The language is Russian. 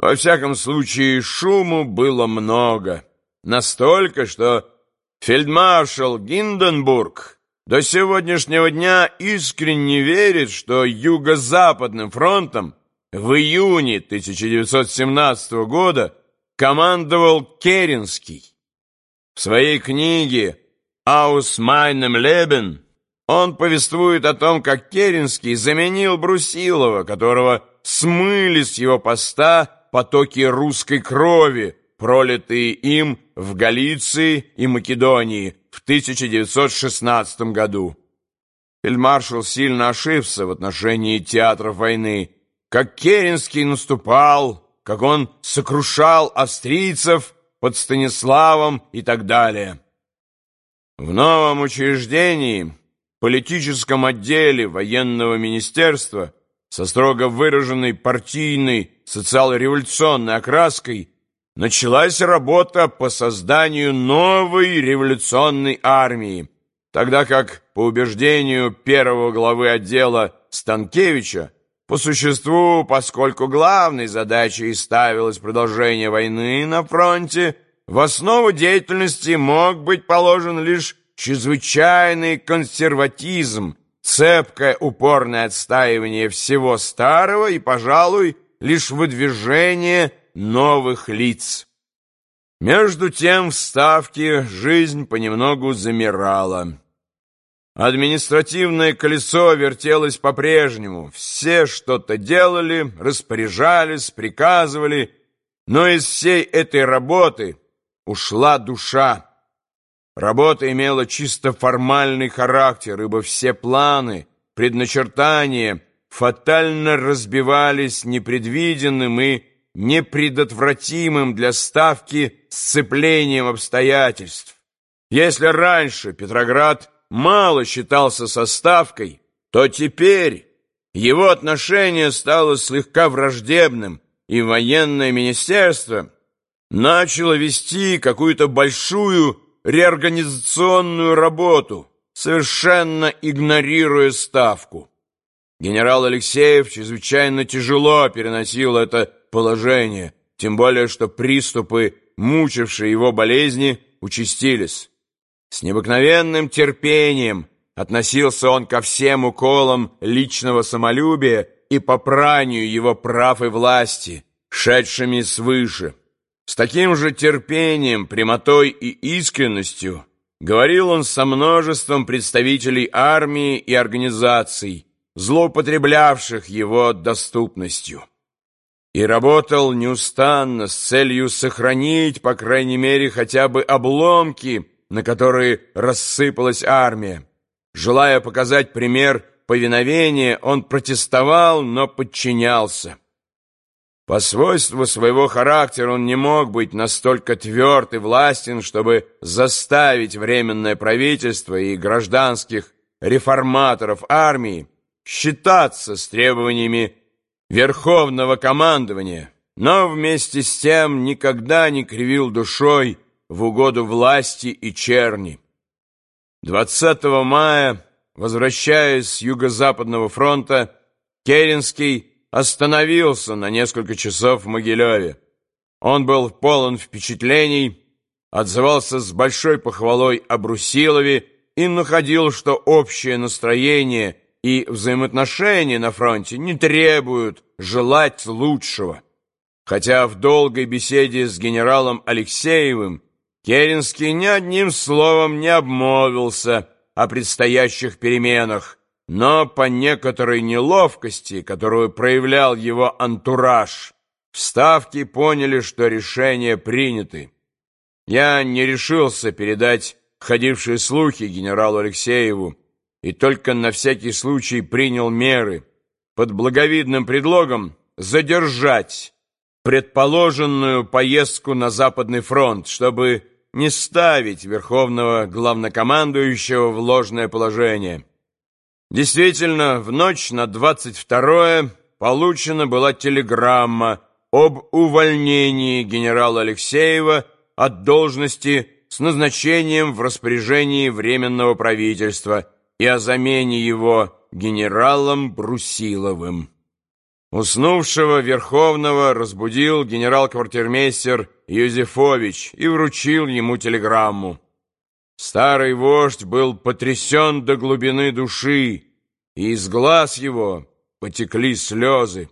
Во всяком случае, шуму было много. Настолько, что фельдмаршал Гинденбург до сегодняшнего дня искренне верит, что Юго-Западным фронтом в июне 1917 года командовал Керенский. В своей книге «Aus meinem Leben» он повествует о том, как Керенский заменил Брусилова, которого смыли с его поста потоки русской крови, пролитые им в Галиции и Македонии в 1916 году. Фельдмаршал сильно ошибся в отношении театров войны. Как Керенский наступал, как он сокрушал австрийцев под Станиславом и так далее. В новом учреждении, политическом отделе военного министерства, со строго выраженной партийной социал-революционной окраской началась работа по созданию новой революционной армии, тогда как, по убеждению первого главы отдела Станкевича, по существу, поскольку главной задачей ставилось продолжение войны на фронте, в основу деятельности мог быть положен лишь чрезвычайный консерватизм, цепкое упорное отстаивание всего старого и, пожалуй, лишь выдвижение новых лиц. Между тем в Ставке жизнь понемногу замирала. Административное колесо вертелось по-прежнему. Все что-то делали, распоряжались, приказывали, но из всей этой работы ушла душа. Работа имела чисто формальный характер, ибо все планы, предначертания фатально разбивались непредвиденным и непредотвратимым для ставки сцеплением обстоятельств. Если раньше Петроград мало считался составкой, то теперь его отношение стало слегка враждебным, и военное министерство начало вести какую-то большую реорганизационную работу, совершенно игнорируя ставку. Генерал Алексеев чрезвычайно тяжело переносил это положение, тем более что приступы, мучившие его болезни, участились. С необыкновенным терпением относился он ко всем уколам личного самолюбия и попранию его прав и власти, шедшими свыше. С таким же терпением, прямотой и искренностью говорил он со множеством представителей армии и организаций, злоупотреблявших его доступностью. И работал неустанно с целью сохранить, по крайней мере, хотя бы обломки, на которые рассыпалась армия. Желая показать пример повиновения, он протестовал, но подчинялся. По свойству своего характера он не мог быть настолько тверд и властен, чтобы заставить Временное правительство и гражданских реформаторов армии считаться с требованиями Верховного командования, но вместе с тем никогда не кривил душой в угоду власти и черни. 20 мая, возвращаясь с Юго-Западного фронта, Керенский остановился на несколько часов в Могилеве. Он был полон впечатлений, отзывался с большой похвалой о Брусилове и находил, что общее настроение и взаимоотношения на фронте не требуют желать лучшего. Хотя в долгой беседе с генералом Алексеевым Керенский ни одним словом не обмолвился о предстоящих переменах, но по некоторой неловкости, которую проявлял его антураж, вставки поняли, что решения приняты. Я не решился передать ходившие слухи генералу Алексееву и только на всякий случай принял меры под благовидным предлогом задержать предположенную поездку на Западный фронт, чтобы не ставить верховного главнокомандующего в ложное положение. Действительно, в ночь на 22-е получена была телеграмма об увольнении генерала Алексеева от должности с назначением в распоряжении Временного правительства и о замене его генералом Брусиловым. Уснувшего Верховного разбудил генерал-квартирмейстер Юзефович и вручил ему телеграмму. Старый вождь был потрясен до глубины души, и из глаз его потекли слезы.